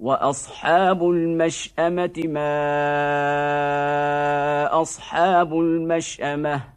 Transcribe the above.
وأصحاب المشأمة ما أصحاب المشأمة